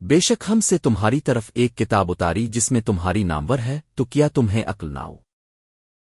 بے شک ہم سے تمہاری طرف ایک کتاب اتاری جس میں تمہاری نامور ہے، تو کیا تمہیں عقل نہ ہو؟